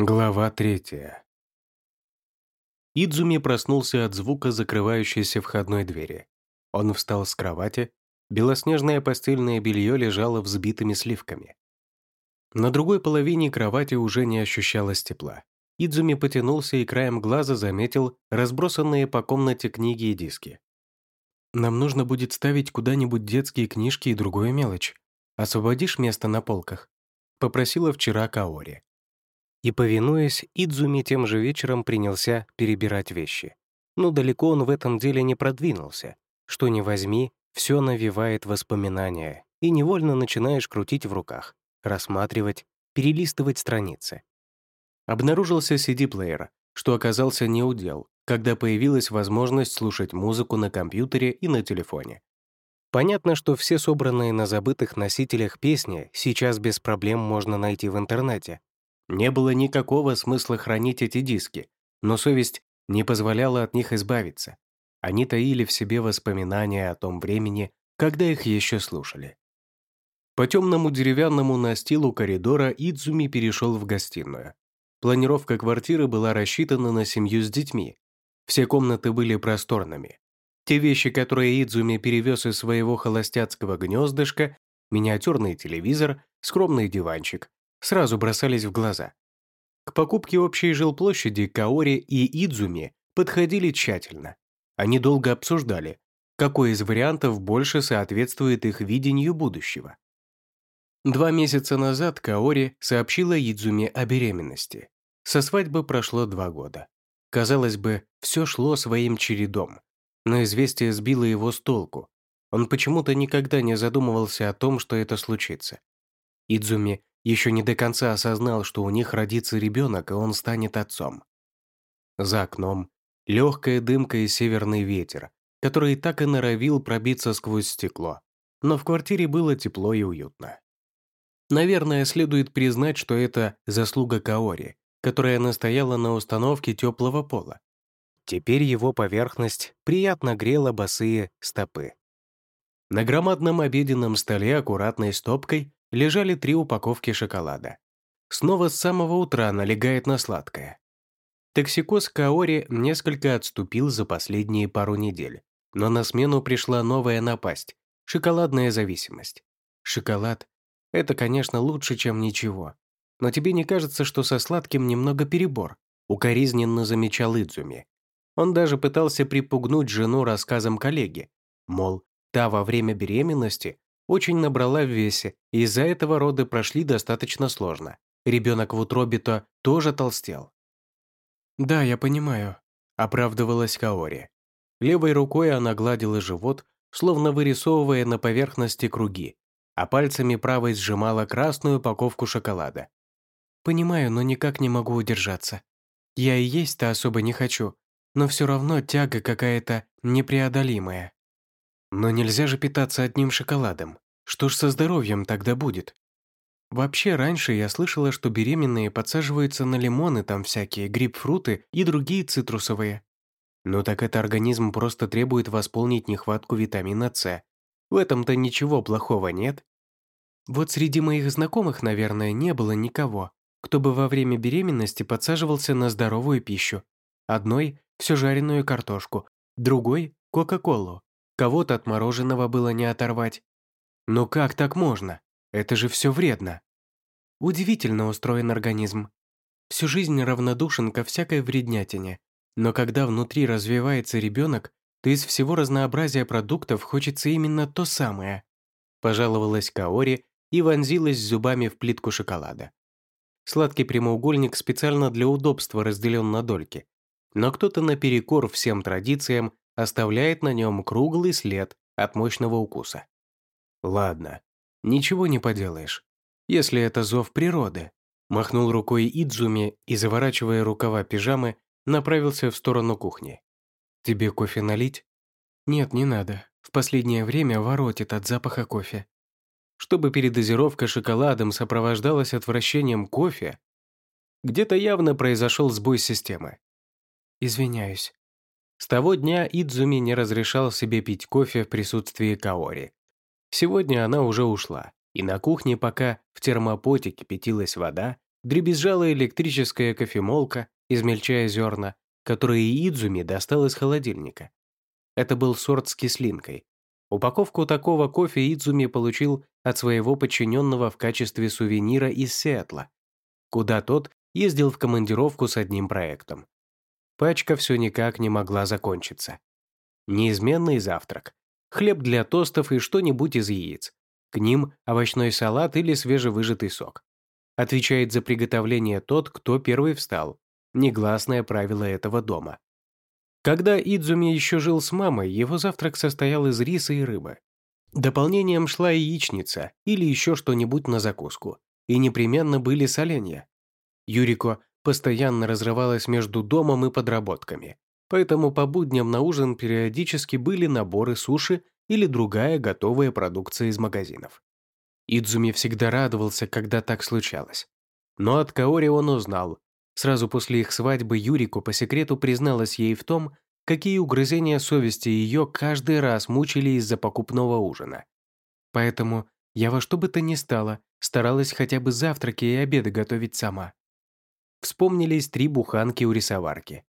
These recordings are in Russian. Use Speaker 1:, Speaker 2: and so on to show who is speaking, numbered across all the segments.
Speaker 1: Глава третья. Идзуми проснулся от звука закрывающейся входной двери. Он встал с кровати, белоснежное постельное белье лежало взбитыми сливками. На другой половине кровати уже не ощущалось тепла. Идзуми потянулся и краем глаза заметил разбросанные по комнате книги и диски. «Нам нужно будет ставить куда-нибудь детские книжки и другую мелочь. Освободишь место на полках?» — попросила вчера Каори. И, повинуясь, Идзуми тем же вечером принялся перебирать вещи. Но далеко он в этом деле не продвинулся. Что ни возьми, все навевает воспоминания, и невольно начинаешь крутить в руках, рассматривать, перелистывать страницы. Обнаружился CD-плеер, что оказался неудел, когда появилась возможность слушать музыку на компьютере и на телефоне. Понятно, что все собранные на забытых носителях песни сейчас без проблем можно найти в интернете, не было никакого смысла хранить эти диски, но совесть не позволяла от них избавиться. Они таили в себе воспоминания о том времени, когда их еще слушали. По темному деревянному настилу коридора Идзуми перешел в гостиную. Планировка квартиры была рассчитана на семью с детьми. Все комнаты были просторными. Те вещи, которые Идзуми перевез из своего холостяцкого гнездышка, миниатюрный телевизор, скромный диванчик, сразу бросались в глаза. К покупке общей жилплощади Каори и Идзуми подходили тщательно. Они долго обсуждали, какой из вариантов больше соответствует их видению будущего. Два месяца назад Каори сообщила Идзуми о беременности. Со свадьбы прошло два года. Казалось бы, все шло своим чередом, но известие сбило его с толку. Он почему-то никогда не задумывался о том, что это случится. Идзуми еще не до конца осознал, что у них родится ребенок, и он станет отцом. За окном легкая дымка и северный ветер, который так и норовил пробиться сквозь стекло. Но в квартире было тепло и уютно. Наверное, следует признать, что это заслуга Каори, которая настояла на установке теплого пола. Теперь его поверхность приятно грела босые стопы. На громадном обеденном столе аккуратной стопкой лежали три упаковки шоколада. Снова с самого утра налегает на сладкое. Токсикоз Каори несколько отступил за последние пару недель, но на смену пришла новая напасть – шоколадная зависимость. Шоколад – это, конечно, лучше, чем ничего. Но тебе не кажется, что со сладким немного перебор? Укоризненно замечал Идзуми. Он даже пытался припугнуть жену рассказом коллеги. Мол, та во время беременности очень набрала в весе, и из-за этого роды прошли достаточно сложно. Ребенок в утробе-то тоже толстел. «Да, я понимаю», — оправдывалась Каори. Левой рукой она гладила живот, словно вырисовывая на поверхности круги, а пальцами правой сжимала красную упаковку шоколада. «Понимаю, но никак не могу удержаться. Я и есть-то особо не хочу, но все равно тяга какая-то непреодолимая». Но нельзя же питаться одним шоколадом. Что ж со здоровьем тогда будет? Вообще, раньше я слышала, что беременные подсаживаются на лимоны, там всякие грейпфруты и другие цитрусовые. Ну так это организм просто требует восполнить нехватку витамина С. В этом-то ничего плохого нет. Вот среди моих знакомых, наверное, не было никого, кто бы во время беременности подсаживался на здоровую пищу. Одной – всю жареную картошку, другой – кока-колу. Кого-то от мороженого было не оторвать. Но как так можно? Это же все вредно. Удивительно устроен организм. Всю жизнь равнодушен ко всякой вреднятине. Но когда внутри развивается ребенок, то из всего разнообразия продуктов хочется именно то самое. Пожаловалась Каори и вонзилась зубами в плитку шоколада. Сладкий прямоугольник специально для удобства разделен на дольки. Но кто-то наперекор всем традициям оставляет на нем круглый след от мощного укуса. Ладно, ничего не поделаешь. Если это зов природы, махнул рукой Идзуми и, заворачивая рукава пижамы, направился в сторону кухни. «Тебе кофе налить?» «Нет, не надо. В последнее время воротит от запаха кофе». Чтобы передозировка шоколадом сопровождалась отвращением кофе, где-то явно произошел сбой системы. «Извиняюсь», с того дня Идзуми не разрешал себе пить кофе в присутствии Каори. Сегодня она уже ушла, и на кухне пока в термопоте кипятилась вода, дребезжала электрическая кофемолка, измельчая зерна, которые Идзуми достал из холодильника. Это был сорт с кислинкой. Упаковку такого кофе Идзуми получил от своего подчиненного в качестве сувенира из Сиэтла, куда тот ездил в командировку с одним проектом. Пачка все никак не могла закончиться. Неизменный завтрак. Хлеб для тостов и что-нибудь из яиц. К ним овощной салат или свежевыжатый сок. Отвечает за приготовление тот, кто первый встал. Негласное правило этого дома. Когда Идзуми еще жил с мамой, его завтрак состоял из риса и рыбы. Дополнением шла яичница или еще что-нибудь на закуску. И непременно были соленья. Юрико постоянно разрывалась между домом и подработками. Поэтому по будням на ужин периодически были наборы суши или другая готовая продукция из магазинов. Идзуми всегда радовался, когда так случалось. Но от Каори он узнал. Сразу после их свадьбы Юрику по секрету призналась ей в том, какие угрызения совести ее каждый раз мучили из-за покупного ужина. Поэтому я во что бы то ни стало старалась хотя бы завтраки и обеды готовить сама. Вспомнились три буханки у рисоварки.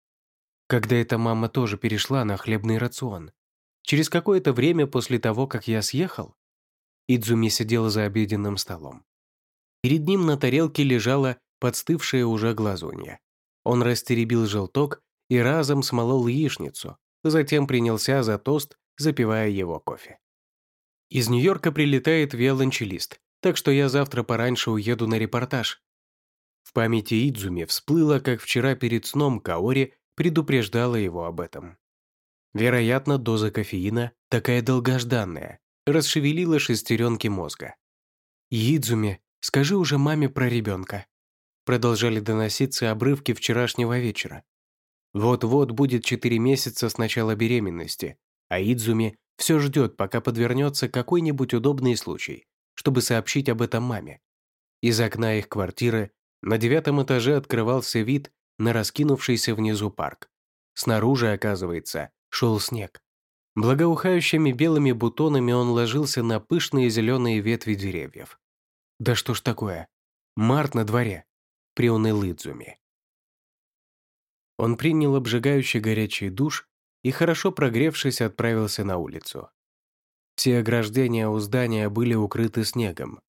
Speaker 1: Когда эта мама тоже перешла на хлебный рацион. Через какое-то время после того, как я съехал, Идзуми сидела за обеденным столом. Перед ним на тарелке лежала подстывшая уже глазунья. Он растеребил желток и разом смолол яичницу, затем принялся за тост, запивая его кофе. Из Нью-Йорка прилетает виолончелист, так что я завтра пораньше уеду на репортаж. В памяти Идзуми всплыло, как вчера перед сном Каори предупреждала его об этом. Вероятно, доза кофеина, такая долгожданная, расшевелила шестеренки мозга. «Идзуми, скажи уже маме про ребенка». Продолжали доноситься обрывки вчерашнего вечера. Вот-вот будет четыре месяца с начала беременности, а Идзуми все ждет, пока подвернется какой-нибудь удобный случай, чтобы сообщить об этом маме. Из окна их квартиры на девятом этаже открывался вид на раскинувшийся внизу парк. Снаружи, оказывается, шел снег. Благоухающими белыми бутонами он ложился на пышные зеленые ветви деревьев. «Да что ж такое? Март на дворе!» — приуныл Идзуми. Он принял обжигающий горячий душ и, хорошо прогревшись, отправился на улицу. Все ограждения у здания были укрыты снегом.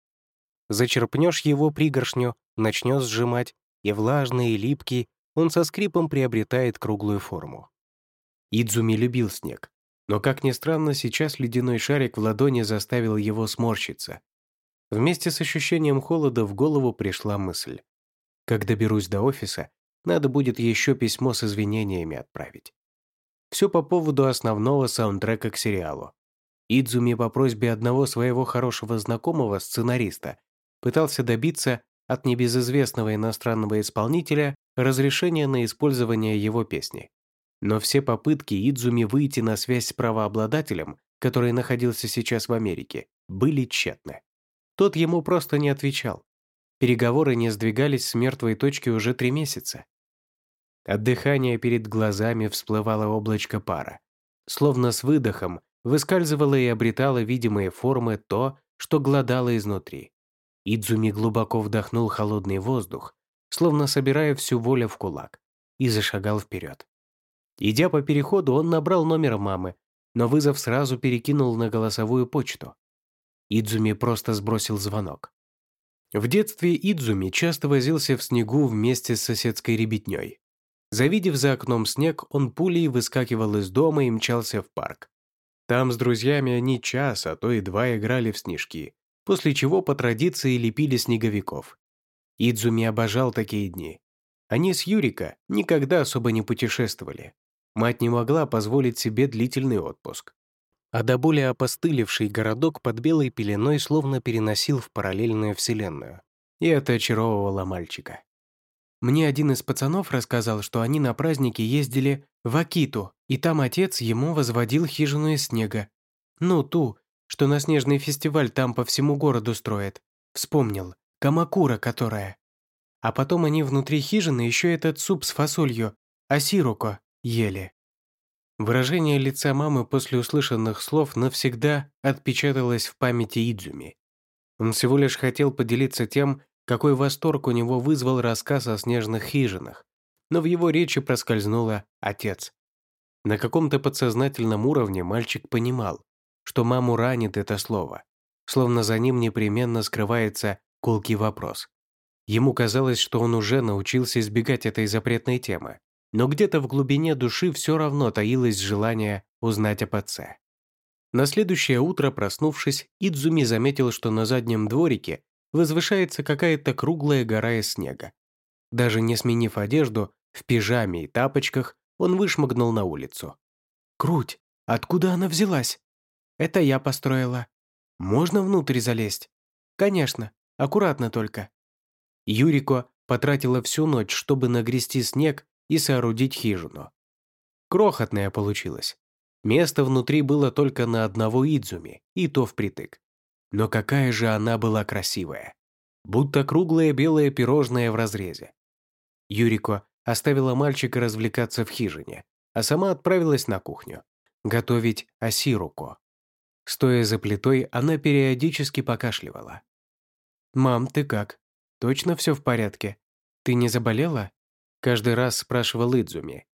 Speaker 1: Зачерпнешь его пригоршню, начнет сжимать, и влажный, и липкий, он со скрипом приобретает круглую форму. Идзуми любил снег, но, как ни странно, сейчас ледяной шарик в ладони заставил его сморщиться. Вместе с ощущением холода в голову пришла мысль. Как доберусь до офиса, надо будет еще письмо с извинениями отправить. Все по поводу основного саундтрека к сериалу. Идзуми по просьбе одного своего хорошего знакомого, сценариста, пытался добиться от небезызвестного иностранного исполнителя разрешения на использование его песни. Но все попытки Идзуми выйти на связь с правообладателем, который находился сейчас в Америке, были тщетны. Тот ему просто не отвечал. Переговоры не сдвигались с мертвой точки уже три месяца. От дыхания перед глазами всплывало облачко пара. Словно с выдохом выскальзывало и обретало видимые формы то, что глодало изнутри. Идзуми глубоко вдохнул холодный воздух, словно собирая всю волю в кулак, и зашагал вперед. Идя по переходу, он набрал номер мамы, но вызов сразу перекинул на голосовую почту. Идзуми просто сбросил звонок. В детстве Идзуми часто возился в снегу вместе с соседской ребятней. Завидев за окном снег, он пулей выскакивал из дома и мчался в парк. Там с друзьями они час, а то и два играли в снежки, после чего по традиции лепили снеговиков. Идзуми обожал такие дни. Они с Юрика никогда особо не путешествовали. Мать не могла позволить себе длительный отпуск. А до более опостылевший городок под белой пеленой словно переносил в параллельную вселенную. И это очаровывало мальчика. Мне один из пацанов рассказал, что они на праздники ездили в Акиту, и там отец ему возводил хижину из снега. Ну, ту, что на снежный фестиваль там по всему городу строят. Вспомнил. Камакура, которая. А потом они внутри хижины еще этот суп с фасолью, асируко, ели. Выражение лица мамы после услышанных слов навсегда отпечаталось в памяти Идзуми. Он всего лишь хотел поделиться тем, какой восторг у него вызвал рассказ о снежных хижинах, но в его речи проскользнуло «отец». На каком-то подсознательном уровне мальчик понимал, что маму ранит это слово, словно за ним непременно скрывается колкий вопрос. Ему казалось, что он уже научился избегать этой запретной темы, но где-то в глубине души все равно таилось желание узнать об отце. На следующее утро, проснувшись, Идзуми заметил, что на заднем дворике возвышается какая-то круглая гора из снега. Даже не сменив одежду, в пижаме и тапочках, он вышмыгнул на улицу. «Круть! Откуда она взялась?» «Это я построила. Можно внутрь залезть?» «Конечно. Аккуратно только». Юрико потратила всю ночь, чтобы нагрести снег и соорудить хижину. Крохотная получилась. Место внутри было только на одного Идзуми, и то впритык. Но какая же она была красивая. Будто круглое белое пирожное в разрезе. Юрико оставила мальчика развлекаться в хижине, а сама отправилась на кухню. Готовить осируко. Стоя за плитой, она периодически покашливала. «Мам, ты как? Точно все в порядке? Ты не заболела?» Каждый раз спрашивал Идзуми.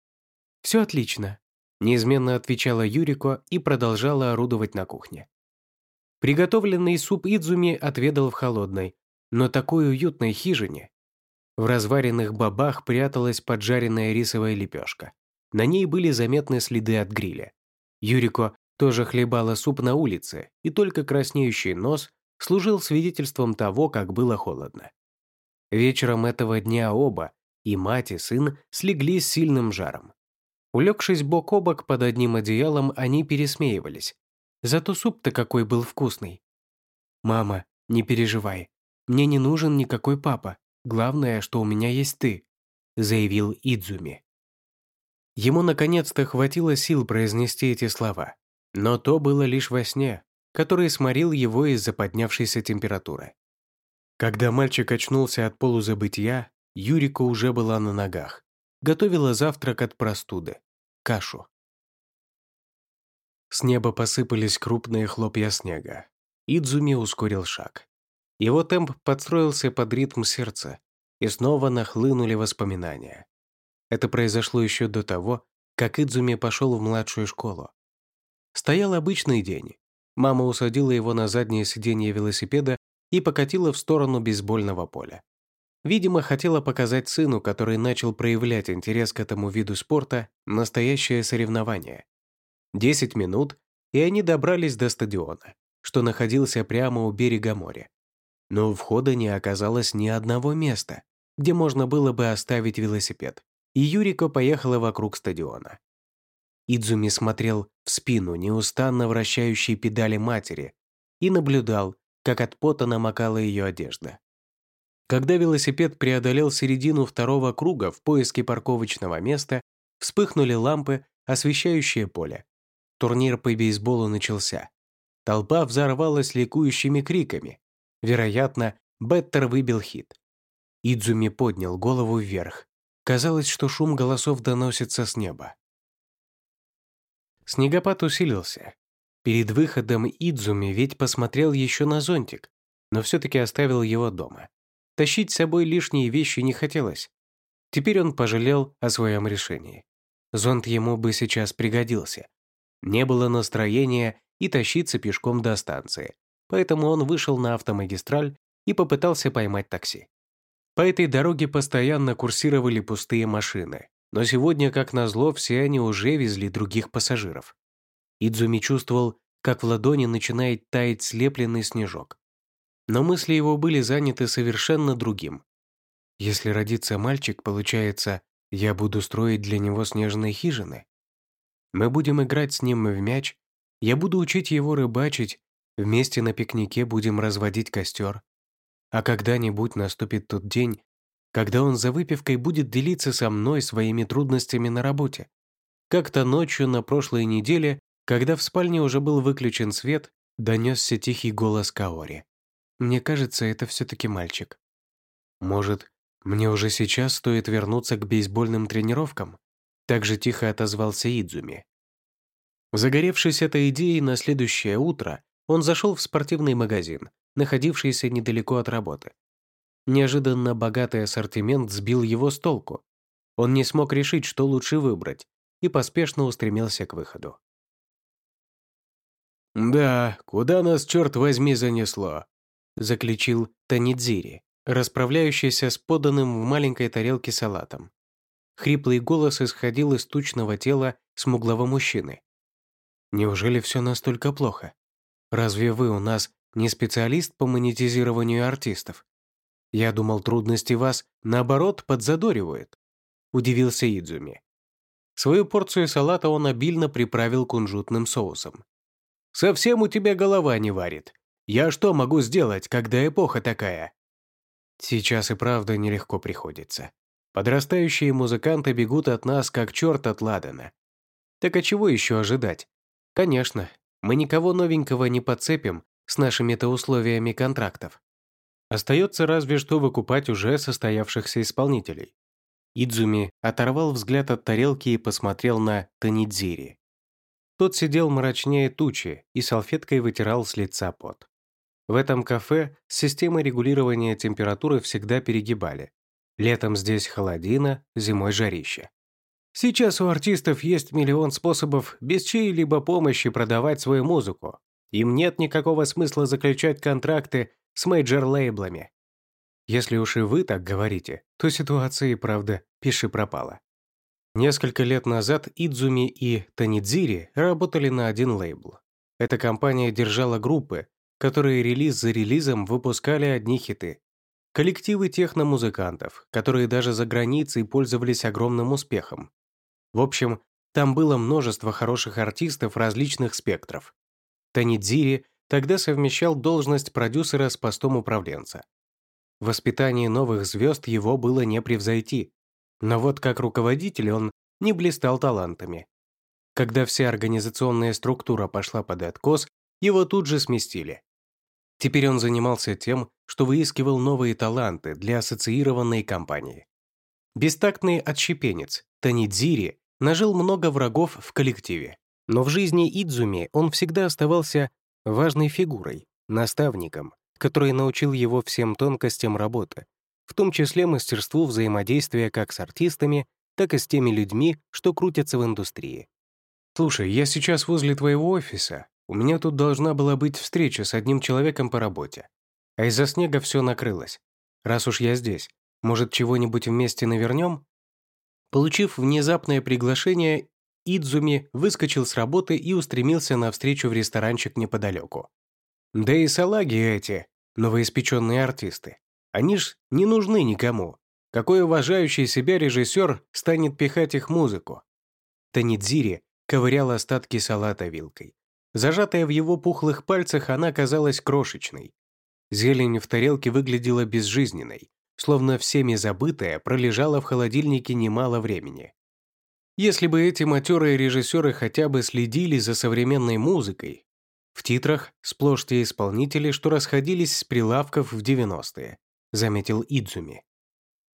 Speaker 1: «Все отлично», – неизменно отвечала Юрико и продолжала орудовать на кухне. Приготовленный суп Идзуми отведал в холодной, но такой уютной хижине. В разваренных бобах пряталась поджаренная рисовая лепешка. На ней были заметны следы от гриля. Юрико тоже хлебала суп на улице, и только краснеющий нос служил свидетельством того, как было холодно. Вечером этого дня оба, и мать, и сын, слегли с сильным жаром. Улегшись бок о бок под одним одеялом, они пересмеивались, Зато суп-то какой был вкусный. Мама, не переживай. Мне не нужен никакой папа. Главное, что у меня есть ты», — заявил Идзуми. Ему наконец-то хватило сил произнести эти слова. Но то было лишь во сне, который сморил его из-за поднявшейся температуры. Когда мальчик очнулся от полузабытия, Юрика уже была на ногах. Готовила завтрак от простуды – кашу. С неба посыпались крупные хлопья снега. Идзуми ускорил шаг. Его темп подстроился под ритм сердца, и снова нахлынули воспоминания. Это произошло еще до того, как Идзуми пошел в младшую школу. Стоял обычный день. Мама усадила его на заднее сиденье велосипеда и покатила в сторону бейсбольного поля. Видимо, хотела показать сыну, который начал проявлять интерес к этому виду спорта, настоящее соревнование. Десять минут, и они добрались до стадиона, что находился прямо у берега моря. Но у входа не оказалось ни одного места, где можно было бы оставить велосипед, и Юрика поехала вокруг стадиона. Идзуми смотрел в спину неустанно вращающей педали матери и наблюдал, как от пота намокала ее одежда. Когда велосипед преодолел середину второго круга в поиске парковочного места, вспыхнули лампы, освещающие поле, Турнир по бейсболу начался. Толпа взорвалась ликующими криками. Вероятно, Беттер выбил хит. Идзуми поднял голову вверх. Казалось, что шум голосов доносится с неба. Снегопад усилился. Перед выходом Идзуми ведь посмотрел еще на зонтик, но все-таки оставил его дома. Тащить с собой лишние вещи не хотелось. Теперь он пожалел о своем решении. Зонт ему бы сейчас пригодился. Не было настроения и тащиться пешком до станции, поэтому он вышел на автомагистраль и попытался поймать такси. По этой дороге постоянно курсировали пустые машины, но сегодня, как назло, все они уже везли других пассажиров. Идзуми чувствовал, как в ладони начинает таять слепленный снежок. Но мысли его были заняты совершенно другим. Если родится мальчик, получается, я буду строить для него снежные хижины? Мы будем играть с ним в мяч, я буду учить его рыбачить, вместе на пикнике будем разводить костер. А когда-нибудь наступит тот день, когда он за выпивкой будет делиться со мной своими трудностями на работе. Как-то ночью на прошлой неделе, когда в спальне уже был выключен свет, донесся тихий голос Каори. Мне кажется, это все-таки мальчик. Может, мне уже сейчас стоит вернуться к бейсбольным тренировкам? Также тихо отозвался Идзуми. Загоревшись этой идеей на следующее утро, он зашел в спортивный магазин, находившийся недалеко от работы. Неожиданно богатый ассортимент сбил его с толку. Он не смог решить, что лучше выбрать, и поспешно устремился к выходу.
Speaker 2: «Да, куда нас, черт возьми, занесло?» – заключил Танидзири, расправляющийся с поданным в маленькой тарелке салатом. Хриплый голос исходил из тучного тела смуглого мужчины. «Неужели все настолько плохо? Разве вы у нас не специалист по монетизированию артистов? Я думал, трудности вас, наоборот, подзадоривают», – удивился Идзуми. Свою порцию салата он обильно приправил кунжутным соусом. Совсем у тебя голова не варит. Я что могу сделать, когда эпоха такая?» Сейчас и правда нелегко приходится. Подрастающие музыканты бегут от нас, как черт от Ладана. Так а чего еще ожидать? Конечно, мы никого новенького не подцепим с нашими-то условиями контрактов. Остается разве что выкупать уже состоявшихся исполнителей. Идзуми оторвал взгляд от тарелки и посмотрел на Танидзири. Тот сидел мрачнее тучи и салфеткой вытирал с лица пот. В этом кафе с системой регулирования температуры всегда перегибали. Летом здесь холодина, зимой жарища. Сейчас у артистов есть миллион способов без чьей-либо помощи продавать свою музыку. Им нет никакого смысла заключать контракты с мейджор-лейблами. Если уж и вы так говорите, то ситуация и правда пиши пропало. Несколько лет назад Идзуми и Танидзири работали на один лейбл. Эта компания держала группы, которые релиз за релизом выпускали одни хиты. Коллективы техномузыкантов, которые даже за границей пользовались огромным успехом. В общем, там было множество хороших артистов различных спектров. Танидзири тогда совмещал должность продюсера с постом управленца. В воспитании новых звезд его было не превзойти, но вот как руководитель он не блистал талантами. Когда вся организационная структура пошла под откос, его тут же сместили. Теперь он занимался тем, что выискивал новые таланты для ассоциированной компании. Бестактный отщепенец Танидзири нажил много врагов в коллективе. Но в жизни Идзуми он всегда оставался важной фигурой, наставником, который научил его всем тонкостям работы, в том числе мастерству взаимодействия как с артистами, так и с теми людьми, что крутятся в индустрии. «Слушай, я сейчас возле твоего офиса. У меня тут должна была быть встреча с одним человеком по работе. А из-за снега все накрылось. Раз уж я здесь, может, чего-нибудь вместе навернем?» Получив внезапное приглашение, Идзуми выскочил с работы и устремился навстречу в ресторанчик неподалеку. Да и салаги эти, новоиспеченные артисты. Они ж не нужны никому. Какой уважающий себя режиссер станет пихать их музыку? Танидзири ковырял остатки салата вилкой. Зажатая в его пухлых пальцах, она казалась крошечной. Зелень в тарелке выглядела безжизненной, словно всеми забытая пролежала в холодильнике немало времени. Если бы эти матерые режиссеры хотя бы следили за современной музыкой, в титрах сплошь те исполнители, что расходились с прилавков в 90-е заметил Идзуми.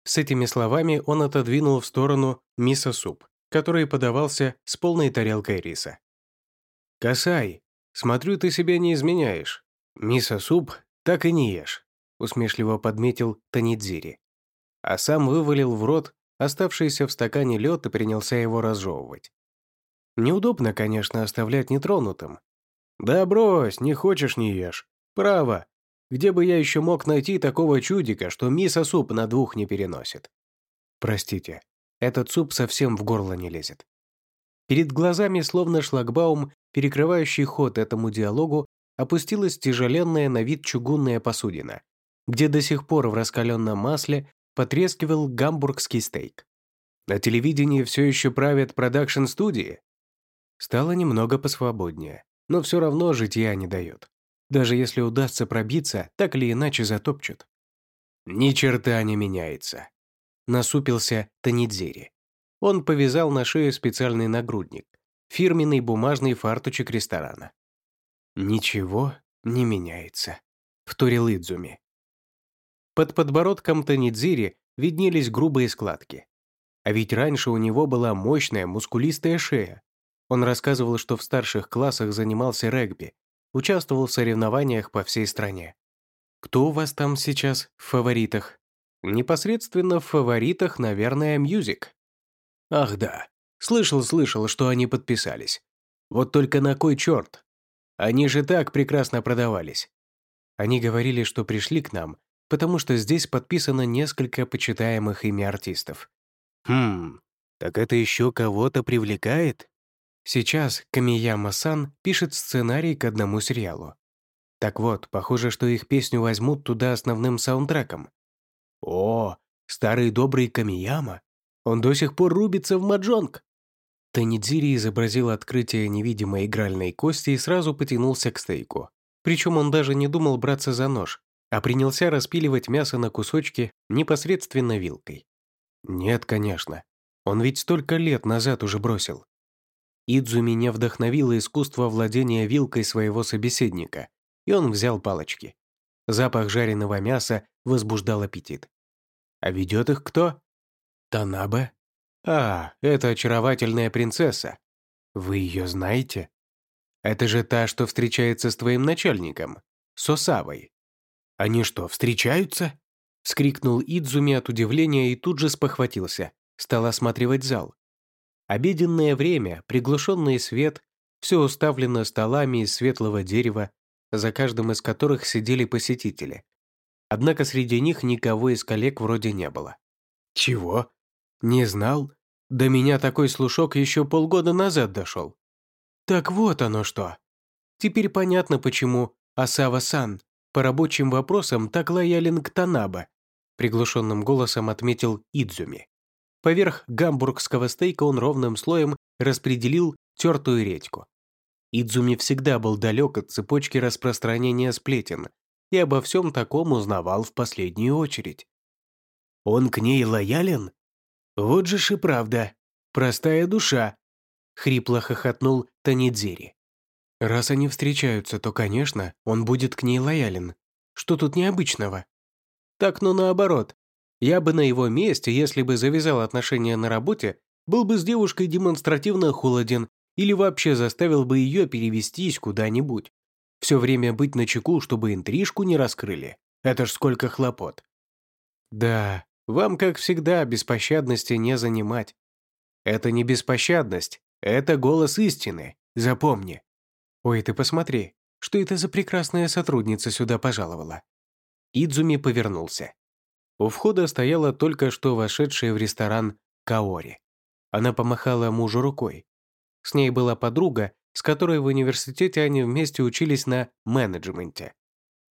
Speaker 2: С этими словами он отодвинул в сторону мисо-суп, который подавался с полной тарелкой риса. «Касай, смотрю, ты себя не изменяешь. Мисо-суп так и не ешь», усмешливо подметил Танидзири. А сам вывалил в рот оставшийся в стакане лед и принялся его разжевывать. Неудобно, конечно, оставлять нетронутым. «Да брось, не хочешь – не ешь. Право, где бы я еще мог найти такого чудика, что мисо-суп на двух не переносит? Простите, этот суп совсем в горло не лезет. Перед глазами, словно шлагбаум, перекрывающий ход этому диалогу, опустилась тяжеленная на вид чугунная посудина, где до сих пор в раскаленном масле потрескивал гамбургский стейк. На телевидении все еще правят продакшн-студии. Стало немного посвободнее, но все равно житья не дает. Даже если удастся пробиться, так или иначе затопчут. Ни черта не меняется. Насупился Танидзери. Он повязал на шею специальный нагрудник, фирменный бумажный фартучек ресторана. «Ничего не меняется», — вторил Идзуми. Под подбородком Танидзири виднелись грубые складки. А ведь раньше у него была мощная, мускулистая шея. Он рассказывал, что в старших классах занимался регби, Участвовал в соревнованиях по всей стране. Кто у вас там сейчас в фаворитах? Непосредственно в фаворитах, наверное, Music. Ах да, слышал-слышал, что они подписались. Вот только на кой черт? Они же так прекрасно продавались. Они говорили, что пришли к нам, потому что здесь подписано несколько почитаемых ими артистов.
Speaker 1: Хм, так это еще кого-то привлекает?
Speaker 2: Сейчас Камияма-сан пишет сценарий к одному сериалу. Так вот, похоже, что их песню возьмут туда основным саундтреком. О, старый добрый Камияма. Он до сих пор рубится в маджонг. Танидзири изобразил открытие невидимой игральной кости и сразу потянулся к стейку. Причем он даже не думал браться за нож, а принялся распиливать мясо на кусочки непосредственно вилкой. Нет, конечно. Он ведь столько лет назад уже бросил. Идзу меня вдохновило искусство владения вилкой своего собеседника, и он взял палочки. Запах жареного мяса возбуждал аппетит. А ведет их кто? Танабе? А, это очаровательная принцесса. Вы ее знаете? Это же та, что встречается с твоим начальником, Сосавой. Они что, встречаются? Скрикнул Идзуми от удивления и тут же спохватился. Стал осматривать зал. Обеденное время, приглушенный свет, все уставлено столами из светлого дерева, за каждым из которых сидели посетители. Однако среди них никого из коллег вроде не было. «Чего? Не знал? До меня такой слушок еще полгода назад дошел». «Так вот оно что. Теперь понятно, почему Асава-сан по рабочим вопросам так лоялен к Танаба», приглушенным голосом отметил Идзуми. Поверх гамбургского стейка он ровным слоем распределил тертую редьку. Идзуми всегда был далек от цепочки распространения сплетен и обо всем таком узнавал в последнюю очередь. «Он к ней лоялен? Вот же ж и правда. Простая душа!» — хрипло хохотнул Танидзири. «Раз они встречаются, то, конечно, он будет к ней лоялен. Что тут необычного?» «Так, ну наоборот. Я бы на его месте, если бы завязал отношения на работе, был бы с девушкой демонстративно холоден или вообще заставил бы ее перевестись куда-нибудь. Все время быть на чеку, чтобы интрижку не раскрыли. Это ж сколько хлопот. Да, вам, как всегда, беспощадности не занимать. Это не беспощадность, это голос истины, запомни. Ой, ты посмотри, что это за прекрасная сотрудница сюда пожаловала. Идзуми повернулся. У входа стояла только что вошедшая в ресторан Каори. Она помахала мужу рукой. С ней была подруга, с которой в университете они вместе учились на менеджменте.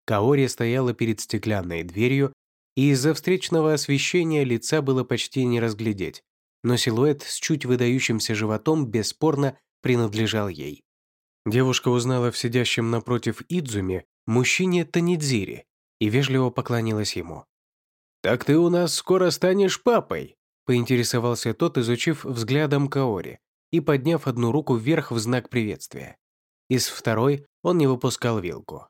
Speaker 2: Каори стояла перед стеклянной дверью, и из-за встречного освещения лица было почти не разглядеть, но силуэт с чуть выдающимся животом бесспорно принадлежал ей. Девушка узнала в сидящем напротив Идзуми мужчине Танидзири и вежливо поклонилась ему. «Так ты у нас скоро станешь папой», — поинтересовался тот, изучив взглядом Каори и подняв одну руку вверх в знак приветствия. Из второй он не выпускал вилку.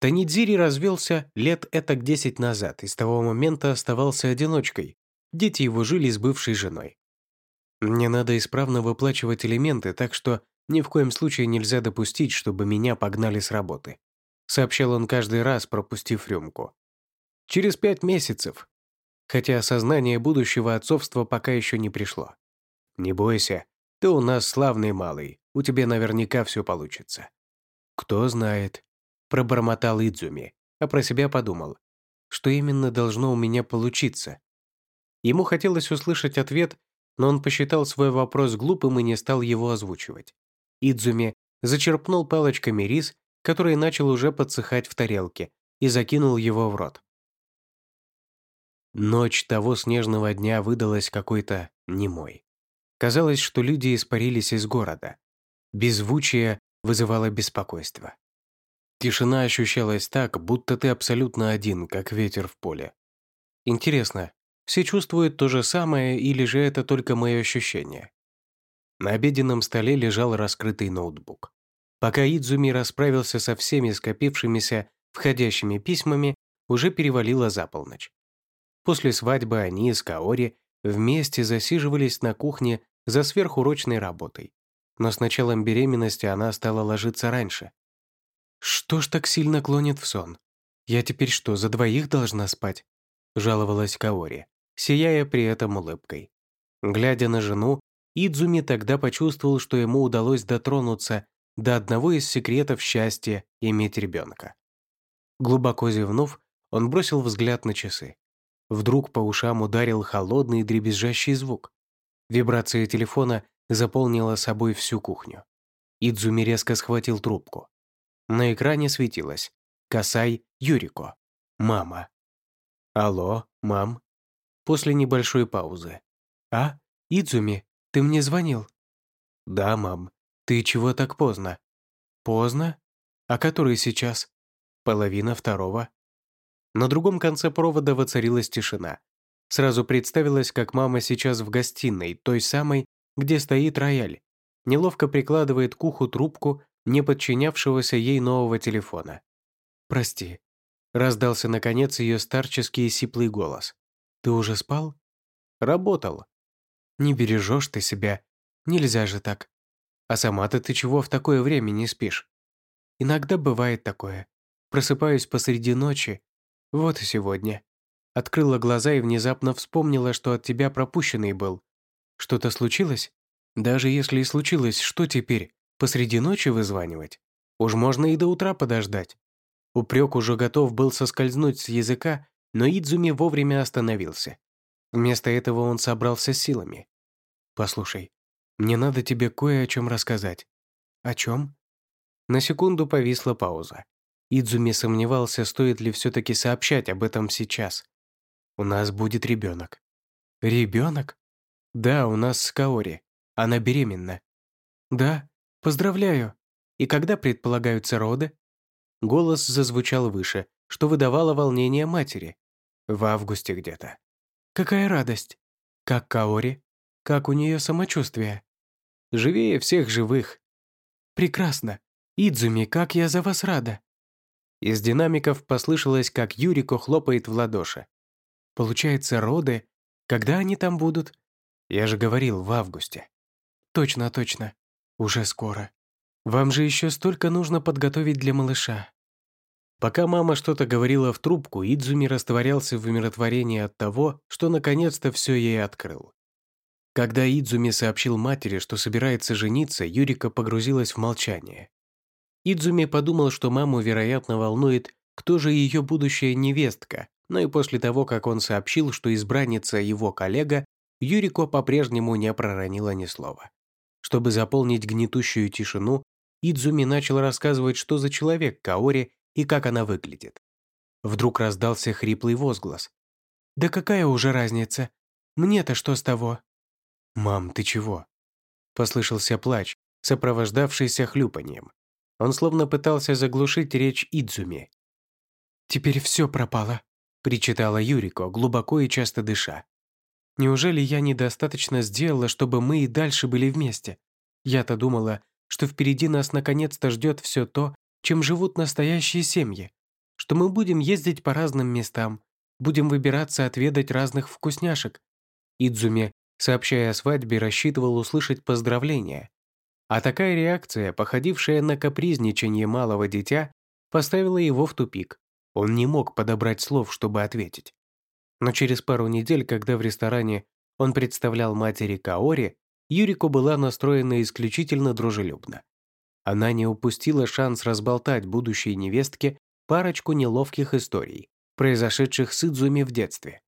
Speaker 2: Танидзири развелся лет этак десять назад и с того момента оставался одиночкой. Дети его жили с бывшей женой. Мне надо исправно выплачивать элементы, так что ни в коем случае нельзя допустить, чтобы меня погнали с работы», сообщал он каждый раз, пропустив рюмку. Через пять месяцев. Хотя осознание будущего отцовства пока еще не пришло. Не бойся, ты у нас славный малый, у тебя наверняка все получится. Кто знает, пробормотал Идзуми, а про себя подумал, что именно должно у меня получиться. Ему хотелось услышать ответ, но он посчитал свой вопрос глупым и не стал его озвучивать. Идзуми зачерпнул палочками рис, который начал уже подсыхать в тарелке, и закинул его в рот. Ночь того снежного дня выдалась какой-то немой. Казалось, что люди испарились из города. Беззвучие вызывало беспокойство. Тишина ощущалась так, будто ты абсолютно один, как ветер в поле. Интересно, все чувствуют то же самое или же это только мое ощущение? На обеденном столе лежал раскрытый ноутбук. Пока Идзуми расправился со всеми скопившимися входящими письмами, уже перевалило за полночь. После свадьбы они с Каори вместе засиживались на кухне за сверхурочной работой. Но с началом беременности она стала ложиться раньше. Что ж так сильно клонит в сон? Я теперь что, за двоих должна спать?
Speaker 1: — жаловалась Каори, сияя при этом улыбкой. Глядя на жену, Идзуми тогда почувствовал, что ему удалось дотронуться до одного из секретов счастья иметь ребенка. Глубоко зевнув, он бросил взгляд на часы. Вдруг по ушам ударил холодный дребезжащий звук. Вибрация телефона заполнила собой всю кухню. Идзуми резко схватил трубку. На экране светилось «Касай Юрико. Мама». «Алло, мам?» После небольшой паузы. «А, Идзуми, ты мне звонил?» «Да, мам. Ты чего так поздно?» «Поздно? А который сейчас?» «Половина второго». На другом конце провода воцарилась тишина. Сразу представилось, как мама сейчас в гостиной, той самой, где стоит рояль. Неловко прикладывает к уху трубку не подчинявшегося ей нового телефона. «Прости», — раздался наконец ее старческий сиплый голос. «Ты уже спал?» «Работал». «Не бережешь ты себя. Нельзя же так. А сама-то ты чего в такое время не спишь?» «Иногда бывает такое. Просыпаюсь посреди ночи. Вот и сегодня. Открыла глаза и внезапно вспомнила, что от тебя пропущенный был. Что-то случилось? Даже если и случилось, что теперь? Посреди ночи вызванивать? Уж можно и до утра подождать. Упрек уже готов был соскользнуть с языка, но Идзуми вовремя остановился. Вместо этого он собрался силами. «Послушай, мне надо тебе кое о чем рассказать». «О чем?» На секунду повисла пауза. Идзуми сомневался, стоит ли все-таки сообщать об этом сейчас. «У нас будет ребенок». «Ребенок?» «Да, у нас с Каори. Она беременна». «Да? Поздравляю. И когда предполагаются роды?» Голос зазвучал выше, что выдавало волнение матери. В августе где-то. «Какая радость! Как Каори? Как у нее самочувствие?» «Живее всех живых». «Прекрасно. Идзуми, как я за вас рада!» Из динамиков послышалось, как Юрико хлопает в ладоши. «Получается, роды? Когда они там будут?» «Я же говорил, в августе». «Точно, точно. Уже скоро. Вам же еще столько нужно подготовить для малыша». Пока мама что-то говорила в трубку, Идзуми растворялся в умиротворении от того, что наконец-то все ей открыл. Когда Идзуми сообщил матери, что собирается жениться, Юрика погрузилась в молчание. Идзуми подумал, что маму, вероятно, волнует, кто же ее будущая невестка, но и после того, как он сообщил, что избранница его коллега, Юрико по-прежнему не проронила ни слова. Чтобы заполнить гнетущую тишину, Идзуми начал рассказывать, что за человек Каори и как она выглядит. Вдруг раздался хриплый возглас. «Да какая уже разница? Мне-то что с того?» «Мам, ты чего?» Послышался плач, сопровождавшийся хлюпанием. Он словно пытался заглушить речь Идзуми. «Теперь все пропало», — причитала Юрико, глубоко и часто дыша. «Неужели я недостаточно сделала, чтобы мы и дальше были вместе? Я-то думала, что впереди нас наконец-то ждет все то, чем живут настоящие семьи, что мы будем ездить по разным местам, будем выбираться отведать разных вкусняшек. Идзуме, сообщая о свадьбе, рассчитывал услышать поздравления. А такая реакция, походившая на капризничание малого дитя, поставила его в тупик. Он не мог подобрать слов, чтобы ответить. Но через пару недель, когда в ресторане он представлял матери Каори, Юрико была настроена исключительно дружелюбно. Она не упустила шанс разболтать будущей невестке парочку неловких историй, произошедших с Идзуми в детстве.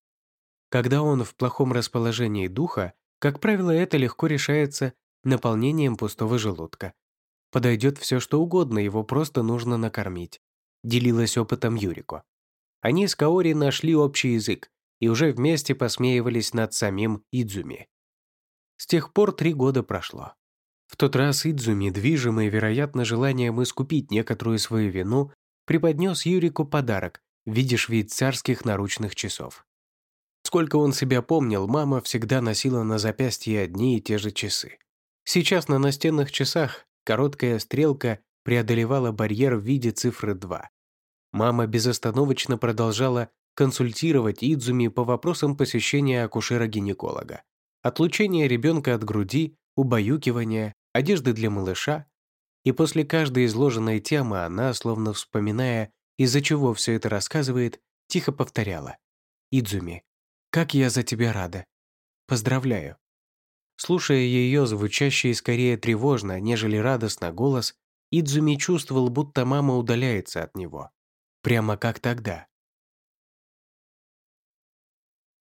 Speaker 1: Когда он в плохом расположении духа, как правило, это легко решается наполнением пустого желудка. Подойдет все, что угодно, его просто нужно накормить. Делилась опытом Юрико. Они с Каори нашли общий язык и уже вместе посмеивались над самим Идзуми. С тех пор три года прошло. В тот раз Идзуми, движимый, вероятно, желанием искупить некоторую свою вину, преподнес Юрику подарок в виде швейцарских наручных часов. Сколько он себя помнил, мама всегда носила на запястье одни и те же часы. Сейчас на настенных часах короткая стрелка преодолевала барьер в виде цифры 2. Мама безостановочно продолжала консультировать Идзуми по вопросам посещения акушера-гинеколога отлучение ребенка от груди, убаюкивание, одежды для малыша. И после каждой изложенной темы она, словно вспоминая, из-за чего все это рассказывает, тихо повторяла.
Speaker 2: Идзуми, как я за тебя рада. Поздравляю». Слушая ее звучащий скорее тревожно, нежели радостно голос, Идзуми чувствовал, будто мама удаляется от него. Прямо как тогда,